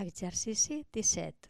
Exercici 17.